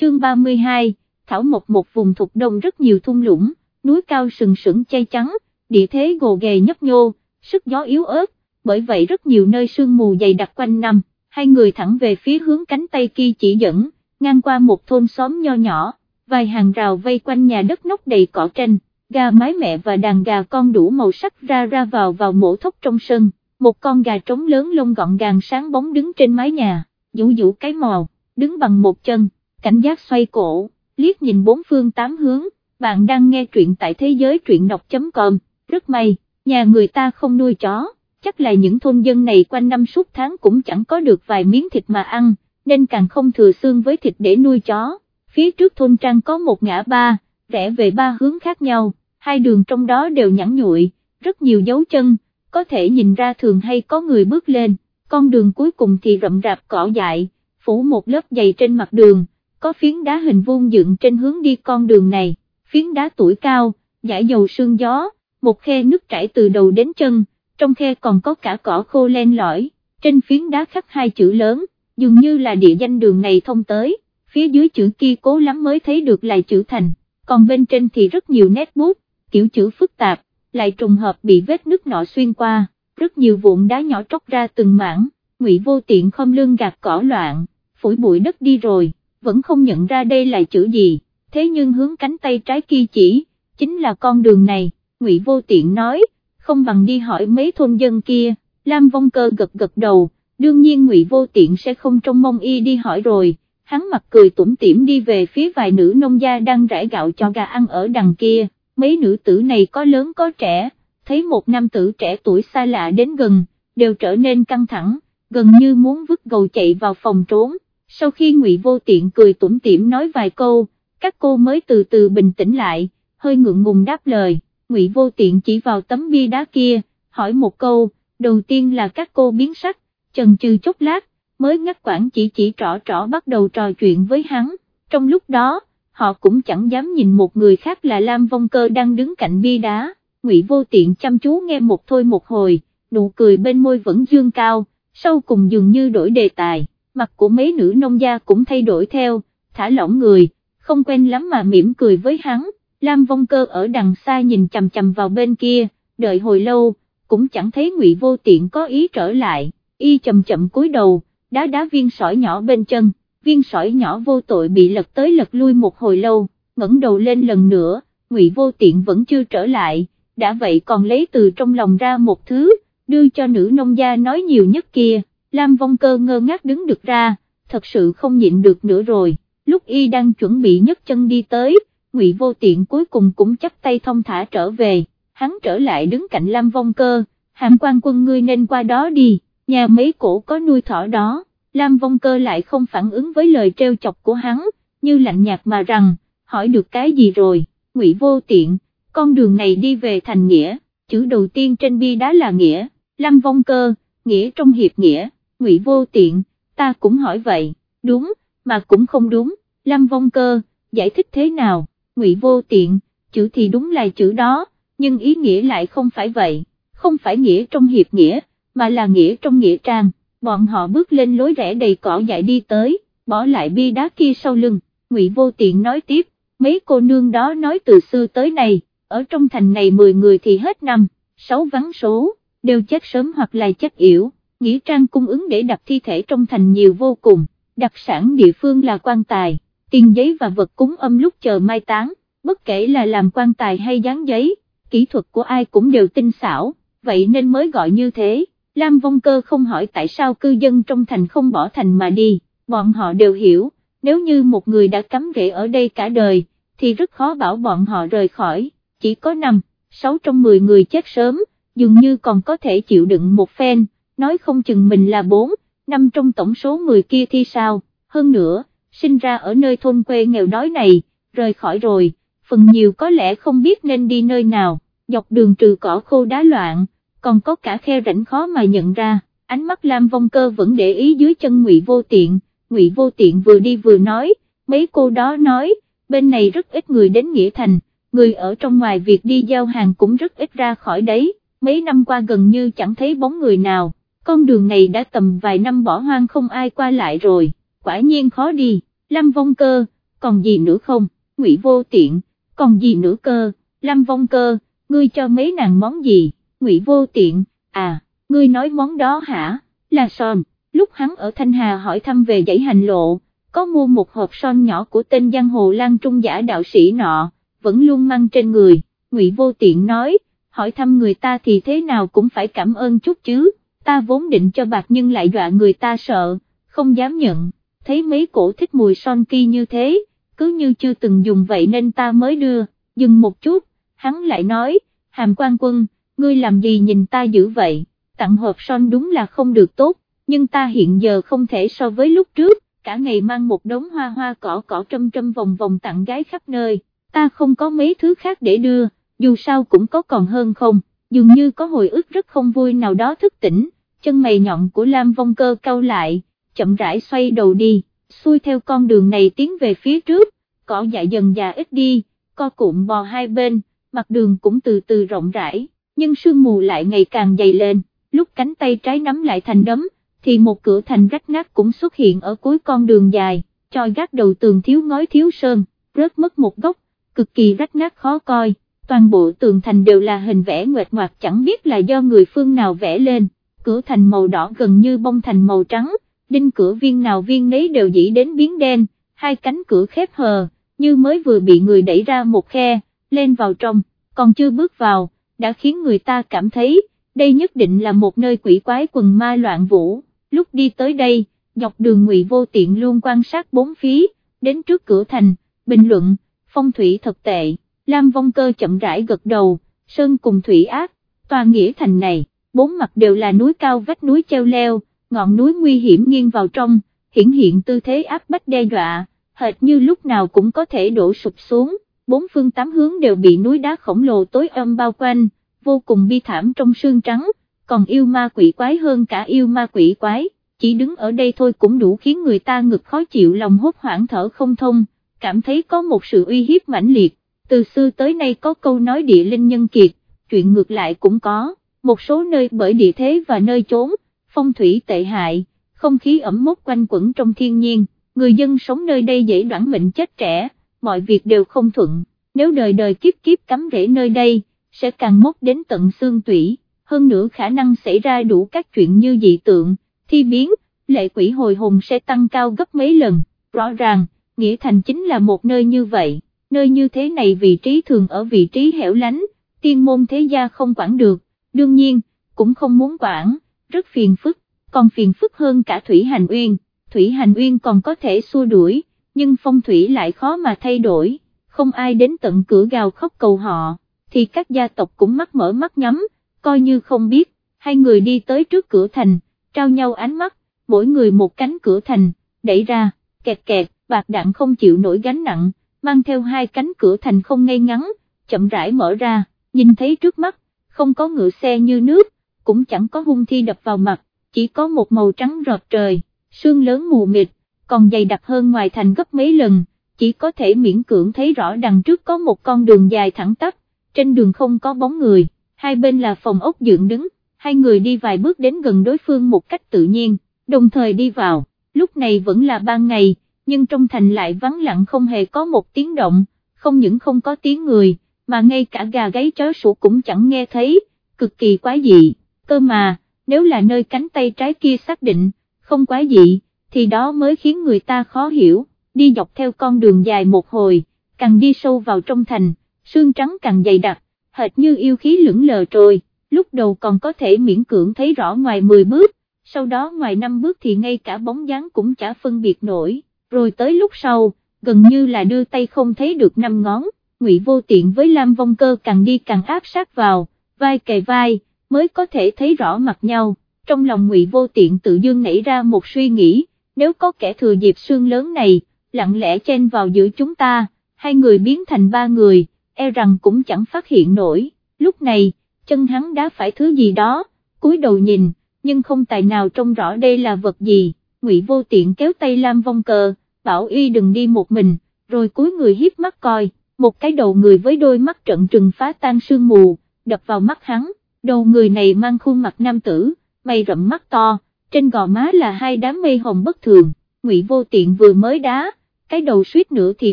chương 32, Thảo Mộc một vùng thuộc đông rất nhiều thung lũng, núi cao sừng sững chay trắng, địa thế gồ ghề nhấp nhô, sức gió yếu ớt, bởi vậy rất nhiều nơi sương mù dày đặc quanh năm, hai người thẳng về phía hướng cánh tay kia chỉ dẫn, ngang qua một thôn xóm nho nhỏ, vài hàng rào vây quanh nhà đất nóc đầy cỏ tranh, gà mái mẹ và đàn gà con đủ màu sắc ra ra vào vào mổ thốc trong sân, một con gà trống lớn lông gọn gàng sáng bóng đứng trên mái nhà, vũ vũ cái màu, đứng bằng một chân, cảnh giác xoay cổ, liếc nhìn bốn phương tám hướng, bạn đang nghe truyện tại thế giới truyện đọc.com, rất may, nhà người ta không nuôi chó, chắc là những thôn dân này quanh năm suốt tháng cũng chẳng có được vài miếng thịt mà ăn, nên càng không thừa xương với thịt để nuôi chó, phía trước thôn trang có một ngã ba, rẽ về ba hướng khác nhau, hai đường trong đó đều nhẵn nhụi, rất nhiều dấu chân, có thể nhìn ra thường hay có người bước lên, con đường cuối cùng thì rậm rạp cỏ dại, phủ một lớp dày trên mặt đường, có phiến đá hình vuông dựng trên hướng đi con đường này, phiến đá tuổi cao, giải dầu sương gió, một khe nước chảy từ đầu đến chân, trong khe còn có cả cỏ khô len lỏi, trên phiến đá khắc hai chữ lớn, dường như là địa danh đường này thông tới, phía dưới chữ kia cố lắm mới thấy được là chữ thành, còn bên trên thì rất nhiều nét bút, kiểu chữ phức tạp, lại trùng hợp bị vết nước nọ xuyên qua, rất nhiều vụn đá nhỏ tróc ra từng mảng, ngụy vô tiện không lương gạt cỏ loạn, phủi bụi đất đi rồi, vẫn không nhận ra đây là chữ gì, thế nhưng hướng cánh tay trái kia chỉ, chính là con đường này, ngụy vô tiện nói, không bằng đi hỏi mấy thôn dân kia, Lam Vong Cơ gật gật đầu, đương nhiên ngụy vô tiện sẽ không trông mong y đi hỏi rồi, hắn mặt cười tủm tỉm đi về phía vài nữ nông gia đang rải gạo cho gà ăn ở đằng kia, mấy nữ tử này có lớn có trẻ, thấy một nam tử trẻ tuổi xa lạ đến gần, đều trở nên căng thẳng, gần như muốn vứt gầu chạy vào phòng trốn, sau khi ngụy vô tiện cười tủm tỉm nói vài câu, các cô mới từ từ bình tĩnh lại, hơi ngượng ngùng đáp lời, ngụy vô tiện chỉ vào tấm bia đá kia, hỏi một câu, đầu tiên là các cô biến sắc, chần chừ chốc lát, mới ngắt quãng chỉ chỉ trỏ trỏ bắt đầu trò chuyện với hắn, trong lúc đó, họ cũng chẳng dám nhìn một người khác là Lam Vong Cơ đang đứng cạnh bia đá, Ngụy Vô Tiện chăm chú nghe một thôi một hồi, nụ cười bên môi vẫn dương cao, sau cùng dường như đổi đề tài, mặt của mấy nữ nông gia cũng thay đổi theo, thả lỏng người, không quen lắm mà mỉm cười với hắn, Lam Vong Cơ ở đằng xa nhìn chầm chầm vào bên kia, đợi hồi lâu, cũng chẳng thấy Ngụy Vô Tiện có ý trở lại, y chậm chậm cúi đầu, đá đá viên sỏi nhỏ bên chân, viên sỏi nhỏ vô tội bị lật tới lật lui một hồi lâu, ngẩng đầu lên lần nữa, Ngụy Vô Tiện vẫn chưa trở lại, đã vậy còn lấy từ trong lòng ra một thứ, đưa cho nữ nông gia nói nhiều nhất kia, Lam Vong Cơ ngơ ngác đứng được ra, thật sự không nhịn được nữa rồi, lúc y đang chuẩn bị nhấc chân đi tới, Ngụy Vô Tiện cuối cùng cũng chắp tay thông thả trở về, hắn trở lại đứng cạnh Lam Vong Cơ, hàm quan quân ngươi nên qua đó đi, nhà mấy cổ có nuôi thỏ đó, Lam Vong Cơ lại không phản ứng với lời treo chọc của hắn, như lạnh nhạt mà rằng, hỏi được cái gì rồi, Ngụy Vô Tiện, con đường này đi về thành nghĩa, chữ đầu tiên trên bi đá là nghĩa, Lam Vong Cơ, nghĩa trong hiệp nghĩa, Ngụy Vô Tiện, ta cũng hỏi vậy, đúng, mà cũng không đúng, Lâm Vong Cơ, giải thích thế nào, Ngụy Vô Tiện, chữ thì đúng là chữ đó, nhưng ý nghĩa lại không phải vậy, không phải nghĩa trong hiệp nghĩa, mà là nghĩa trong nghĩa trang, bọn họ bước lên lối rẽ đầy cỏ dại đi tới, bỏ lại bi đá kia sau lưng, Ngụy Vô Tiện nói tiếp, mấy cô nương đó nói từ xưa tới nay, ở trong thành này 10 người thì hết năm, 6 vắng số, đều chết sớm hoặc là chết yểu, nghĩa trang cung ứng để đặt thi thể trong thành nhiều vô cùng, đặc sản địa phương là quan tài, tiền giấy và vật cúng âm lúc chờ mai táng, bất kể là làm quan tài hay dán giấy, kỹ thuật của ai cũng đều tinh xảo, vậy nên mới gọi như thế. Lam Vong Cơ không hỏi tại sao cư dân trong thành không bỏ thành mà đi, bọn họ đều hiểu, nếu như một người đã cắm rễ ở đây cả đời, thì rất khó bảo bọn họ rời khỏi, chỉ có 5, 6 trong 10 người chết sớm, dường như còn có thể chịu đựng một phen, nói không chừng mình là 4, 5 trong tổng số 10 kia thì sao, hơn nữa, sinh ra ở nơi thôn quê nghèo đói này, rời khỏi rồi, phần nhiều có lẽ không biết nên đi nơi nào, dọc đường trừ cỏ khô đá loạn còn có cả khe rãnh khó mà nhận ra, ánh mắt Lam Vong Cơ vẫn để ý dưới chân Ngụy Vô Tiện, Ngụy Vô Tiện vừa đi vừa nói, mấy cô đó nói, bên này rất ít người đến Nghĩa Thành, người ở trong ngoài việc đi giao hàng cũng rất ít ra khỏi đấy, mấy năm qua gần như chẳng thấy bóng người nào, con đường này đã tầm vài năm bỏ hoang không ai qua lại rồi, quả nhiên khó đi, Lam Vong Cơ, còn gì nữa không, ngụy vô tiện, còn gì nữa cơ, Lâm Vong Cơ, ngươi cho mấy nàng món gì, ngụy vô tiện, à, ngươi nói món đó hả, là son, lúc hắn ở Thanh Hà hỏi thăm về dãy hành lộ, có mua một hộp son nhỏ của tên giang hồ lan trung giả đạo sĩ nọ, vẫn luôn mang trên người, ngụy vô tiện nói, hỏi thăm người ta thì thế nào cũng phải cảm ơn chút chứ, ta vốn định cho bạc nhưng lại dọa người ta sợ, không dám nhận, thấy mấy cổ thích mùi son kia như thế, cứ như chưa từng dùng vậy nên ta mới đưa, dừng một chút, hắn lại nói, hàm quan quân, ngươi làm gì nhìn ta dữ vậy, tặng hộp son đúng là không được tốt, nhưng ta hiện giờ không thể so với lúc trước, cả ngày mang một đống hoa hoa cỏ cỏ trâm trâm vòng vòng tặng gái khắp nơi, ta không có mấy thứ khác để đưa, dù sao cũng có còn hơn không, dường như có hồi ức rất không vui nào đó thức tỉnh, chân mày nhọn của Lam Vong Cơ cau lại, chậm rãi xoay đầu đi, xuôi theo con đường này tiến về phía trước, cỏ dại dần già ít đi, co cụm bò hai bên, mặt đường cũng từ từ rộng rãi, nhưng sương mù lại ngày càng dày lên, lúc cánh tay trái nắm lại thành đấm, thì một cửa thành rách nát cũng xuất hiện ở cuối con đường dài, tròi gác đầu tường thiếu ngói thiếu sơn, rớt mất một góc, cực kỳ rách nát khó coi, toàn bộ tường thành đều là hình vẽ nguệt ngoạc chẳng biết là do người phương nào vẽ lên, cửa thành màu đỏ gần như bông thành màu trắng, đinh cửa viên nào viên nấy đều dĩ đến biến đen, hai cánh cửa khép hờ, như mới vừa bị người đẩy ra một khe, lên vào trong, còn chưa bước vào, đã khiến người ta cảm thấy, đây nhất định là một nơi quỷ quái quần ma loạn vũ, lúc đi tới đây, dọc đường ngụy vô tiện luôn quan sát bốn phía, đến trước cửa thành, bình luận, phong thủy thật tệ, Lam Vong Cơ chậm rãi gật đầu, sơn cùng thủy ác, tòa nghĩa thành này, bốn mặt đều là núi cao vách núi treo leo, ngọn núi nguy hiểm nghiêng vào trong, hiển hiện tư thế áp bách đe dọa, hệt như lúc nào cũng có thể đổ sụp xuống, bốn phương tám hướng đều bị núi đá khổng lồ tối âm bao quanh, vô cùng bi thảm trong sương trắng, còn yêu ma quỷ quái hơn cả yêu ma quỷ quái, chỉ đứng ở đây thôi cũng đủ khiến người ta ngực khó chịu lòng hốt hoảng thở không thông, cảm thấy có một sự uy hiếp mãnh liệt, từ xưa tới nay có câu nói địa linh nhân kiệt, chuyện ngược lại cũng có, một số nơi bởi địa thế và nơi trốn, phong thủy tệ hại, không khí ẩm mốc quanh quẩn trong thiên nhiên, người dân sống nơi đây dễ đoản mệnh chết trẻ, mọi việc đều không thuận, nếu đời đời kiếp kiếp cắm rễ nơi đây, sẽ càng mốc đến tận xương tủy, hơn nữa khả năng xảy ra đủ các chuyện như dị tượng, thi biến, lệ quỷ hồi hồn sẽ tăng cao gấp mấy lần, rõ ràng, Nghĩa Thành chính là một nơi như vậy, nơi như thế này vị trí thường ở vị trí hẻo lánh, tiên môn thế gia không quản được, đương nhiên, cũng không muốn quản, rất phiền phức, còn phiền phức hơn cả Thủy Hành Uyên, Thủy Hành Uyên còn có thể xua đuổi, nhưng phong thủy lại khó mà thay đổi, không ai đến tận cửa gào khóc cầu họ, thì các gia tộc cũng mắt mở mắt nhắm, coi như không biết, hai người đi tới trước cửa thành, trao nhau ánh mắt, mỗi người một cánh cửa thành, đẩy ra, kẹt kẹt, bạc đạn không chịu nổi gánh nặng, mang theo hai cánh cửa thành không ngay ngắn, chậm rãi mở ra, nhìn thấy trước mắt, không có ngựa xe như nước, cũng chẳng có hung thi đập vào mặt, chỉ có một màu trắng rợp trời, sương lớn mù mịt, còn dày đặc hơn ngoài thành gấp mấy lần, chỉ có thể miễn cưỡng thấy rõ đằng trước có một con đường dài thẳng tắp, trên đường không có bóng người, hai bên là phòng ốc dựng đứng, hai người đi vài bước đến gần đối phương một cách tự nhiên, đồng thời đi vào, lúc này vẫn là ban ngày, nhưng trong thành lại vắng lặng không hề có một tiếng động, không những không có tiếng người, mà ngay cả gà gáy chó sủa cũng chẳng nghe thấy, cực kỳ quá dị, cơ mà, nếu là nơi cánh tay trái kia xác định, không quá dị, thì đó mới khiến người ta khó hiểu, đi dọc theo con đường dài một hồi, càng đi sâu vào trong thành, xương trắng càng dày đặc, hệt như yêu khí lững lờ trôi, lúc đầu còn có thể miễn cưỡng thấy rõ ngoài 10 bước, sau đó ngoài 5 bước thì ngay cả bóng dáng cũng chả phân biệt nổi, rồi tới lúc sau, gần như là đưa tay không thấy được năm ngón, ngụy vô tiện với Lam Vong Cơ càng đi càng áp sát vào, vai kề vai, mới có thể thấy rõ mặt nhau, trong lòng ngụy vô tiện tự dưng nảy ra một suy nghĩ, nếu có kẻ thừa dịp xương lớn này, lặng lẽ chen vào giữa chúng ta, hai người biến thành ba người, e rằng cũng chẳng phát hiện nổi, lúc này, chân hắn đã phải thứ gì đó, cúi đầu nhìn, nhưng không tài nào trông rõ đây là vật gì, ngụy vô tiện kéo tay Lam Vong Cờ, bảo y đừng đi một mình, rồi cúi người hiếp mắt coi, một cái đầu người với đôi mắt trận trừng phá tan sương mù, đập vào mắt hắn, đầu người này mang khuôn mặt nam tử, mày rậm mắt to, trên gò má là hai đám mây hồng bất thường, ngụy vô tiện vừa mới đá, cái đầu suýt nữa thì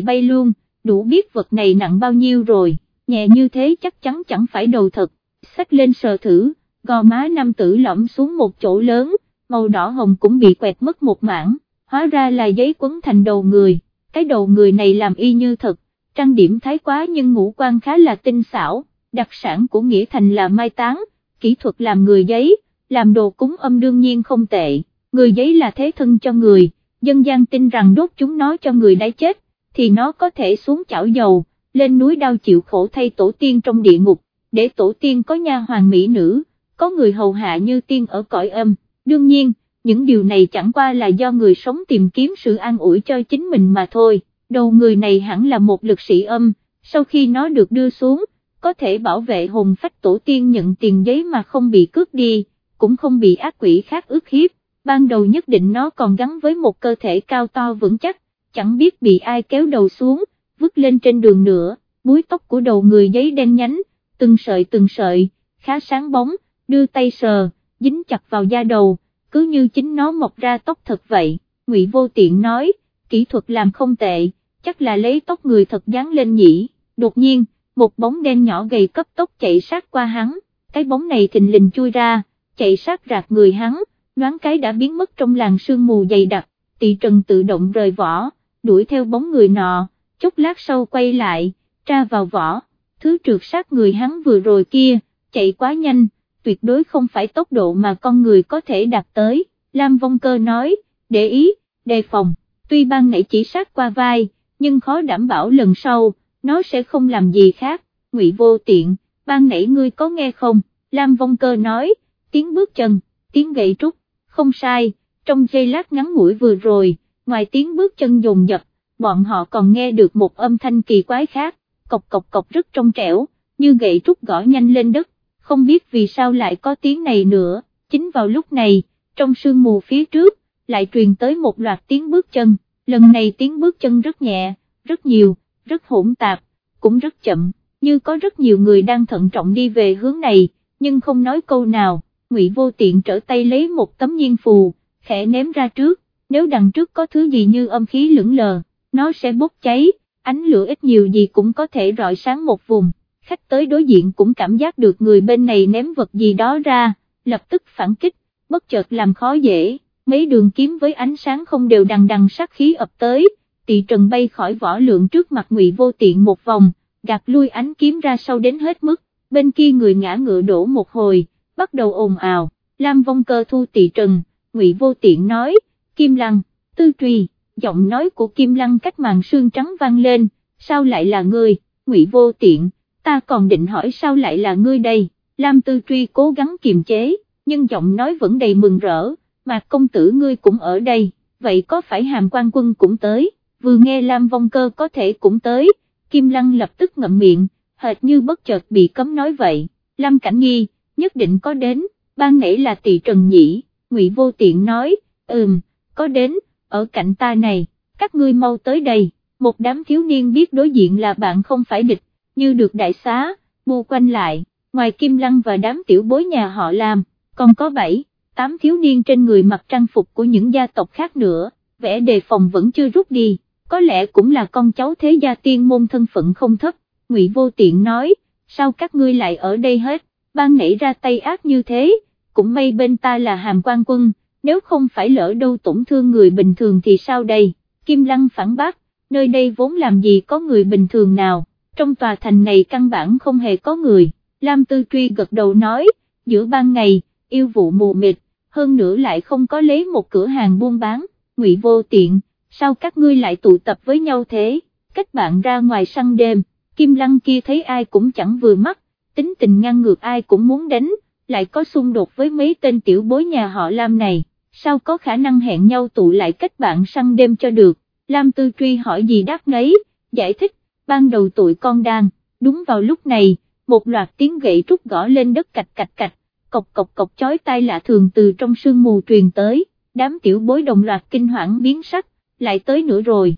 bay luôn, đủ biết vật này nặng bao nhiêu rồi, nhẹ như thế chắc chắn chẳng phải đầu thật, xách lên sờ thử, gò má nam tử lõm xuống một chỗ lớn, màu đỏ hồng cũng bị quẹt mất một mảng, hóa ra là giấy quấn thành đầu người, cái đầu người này làm y như thật, trang điểm thái quá nhưng ngũ quan khá là tinh xảo, đặc sản của Nghĩa Thành là mai táng, kỹ thuật làm người giấy, làm đồ cúng âm đương nhiên không tệ, người giấy là thế thân cho người, dân gian tin rằng đốt chúng nó cho người đã chết, thì nó có thể xuống chảo dầu, lên núi đau chịu khổ thay tổ tiên trong địa ngục, để tổ tiên có nha hoàng mỹ nữ, có người hầu hạ như tiên ở cõi âm, đương nhiên, những điều này chẳng qua là do người sống tìm kiếm sự an ủi cho chính mình mà thôi, đầu người này hẳn là một lực sĩ âm, sau khi nó được đưa xuống, có thể bảo vệ hồn phách tổ tiên nhận tiền giấy mà không bị cướp đi, cũng không bị ác quỷ khác ước hiếp, ban đầu nhất định nó còn gắn với một cơ thể cao to vững chắc, chẳng biết bị ai kéo đầu xuống, vứt lên trên đường nữa, búi tóc của đầu người giấy đen nhánh, từng sợi từng sợi, khá sáng bóng, đưa tay sờ, dính chặt vào da đầu, cứ như chính nó mọc ra tóc thật vậy, Ngụy Vô Tiện nói, kỹ thuật làm không tệ, chắc là lấy tóc người thật dán lên nhỉ, đột nhiên, một bóng đen nhỏ gầy cấp tốc chạy sát qua hắn, cái bóng này thình lình chui ra, chạy sát rạc người hắn, nhoáng cái đã biến mất trong làng sương mù dày đặc, tỷ trần tự động rời vỏ, đuổi theo bóng người nọ, chốc lát sau quay lại, tra vào vỏ, thứ trượt sát người hắn vừa rồi kia, chạy quá nhanh, tuyệt đối không phải tốc độ mà con người có thể đạt tới, Lam Vong Cơ nói, để ý, đề phòng, tuy ban nãy chỉ sát qua vai, nhưng khó đảm bảo lần sau, nó sẽ không làm gì khác, ngụy vô tiện, ban nãy ngươi có nghe không, Lam Vong Cơ nói, tiếng bước chân, tiếng gậy trúc, không sai, trong giây lát ngắn ngủi vừa rồi, ngoài tiếng bước chân dồn dập, bọn họ còn nghe được một âm thanh kỳ quái khác, cộc cộc cộc rất trong trẻo, như gậy trúc gõ nhanh lên đất, không biết vì sao lại có tiếng này nữa, chính vào lúc này, trong sương mù phía trước, lại truyền tới một loạt tiếng bước chân, lần này tiếng bước chân rất nhẹ, rất nhiều, rất hỗn tạp, cũng rất chậm, như có rất nhiều người đang thận trọng đi về hướng này, nhưng không nói câu nào, Ngụy Vô Tiện trở tay lấy một tấm nhiên phù, khẽ ném ra trước, nếu đằng trước có thứ gì như âm khí lững lờ, nó sẽ bốc cháy, ánh lửa ít nhiều gì cũng có thể rọi sáng một vùng, khách tới đối diện cũng cảm giác được người bên này ném vật gì đó ra, lập tức phản kích, bất chợt làm khó dễ, mấy đường kiếm với ánh sáng không đều đằng đằng sát khí ập tới, tỳ trần bay khỏi võ lượng trước mặt ngụy vô tiện một vòng, gạt lui ánh kiếm ra sau đến hết mức, bên kia người ngã ngựa đổ một hồi, bắt đầu ồn ào, Lam vong cơ thu tỳ trần, ngụy vô tiện nói, Kim Lăng, tư truy, giọng nói của Kim Lăng cách màn sương trắng vang lên, sao lại là ngươi, ngụy vô tiện, ta còn định hỏi sao lại là ngươi đây, Lam tư truy cố gắng kiềm chế, nhưng giọng nói vẫn đầy mừng rỡ, mà công tử ngươi cũng ở đây, vậy có phải hàm quan quân cũng tới, vừa nghe Lam vong cơ có thể cũng tới, Kim Lăng lập tức ngậm miệng, hệt như bất chợt bị cấm nói vậy, Lam Cảnh Nghi, nhất định có đến, ban nãy là tỷ Trần Nhĩ, Ngụy Vô Tiện nói, ừm, có đến, ở cạnh ta này, các ngươi mau tới đây, một đám thiếu niên biết đối diện là bạn không phải địch, như được đại xá, bu quanh lại, ngoài Kim Lăng và đám tiểu bối nhà họ làm, còn có bảy, tám thiếu niên trên người mặc trang phục của những gia tộc khác nữa, vẻ đề phòng vẫn chưa rút đi, có lẽ cũng là con cháu thế gia tiên môn thân phận không thấp, Ngụy Vô Tiện nói, sao các ngươi lại ở đây hết, ban nảy ra tay ác như thế, cũng may bên ta là hàm quan quân, nếu không phải lỡ đâu tổn thương người bình thường thì sao đây, Kim Lăng phản bác, nơi đây vốn làm gì có người bình thường nào, trong tòa thành này căn bản không hề có người, Lam Tư Truy gật đầu nói, giữa ban ngày, yêu vụ mù mịt, hơn nữa lại không có lấy một cửa hàng buôn bán, ngụy vô tiện, sao các ngươi lại tụ tập với nhau thế, các bạn ra ngoài săn đêm, Kim Lăng kia thấy ai cũng chẳng vừa mắt, tính tình ngăn ngược ai cũng muốn đánh, lại có xung đột với mấy tên tiểu bối nhà họ Lam này, sao có khả năng hẹn nhau tụ lại cách bạn săn đêm cho được, Lam Tư Truy hỏi gì đáp nấy, giải thích, ban đầu tụi con đang, đúng vào lúc này, một loạt tiếng gậy trúc gõ lên đất cạch cạch cạch, cộc cộc cộc chói tai lạ thường từ trong sương mù truyền tới, đám tiểu bối đồng loạt kinh hoảng biến sắc, lại tới nữa rồi,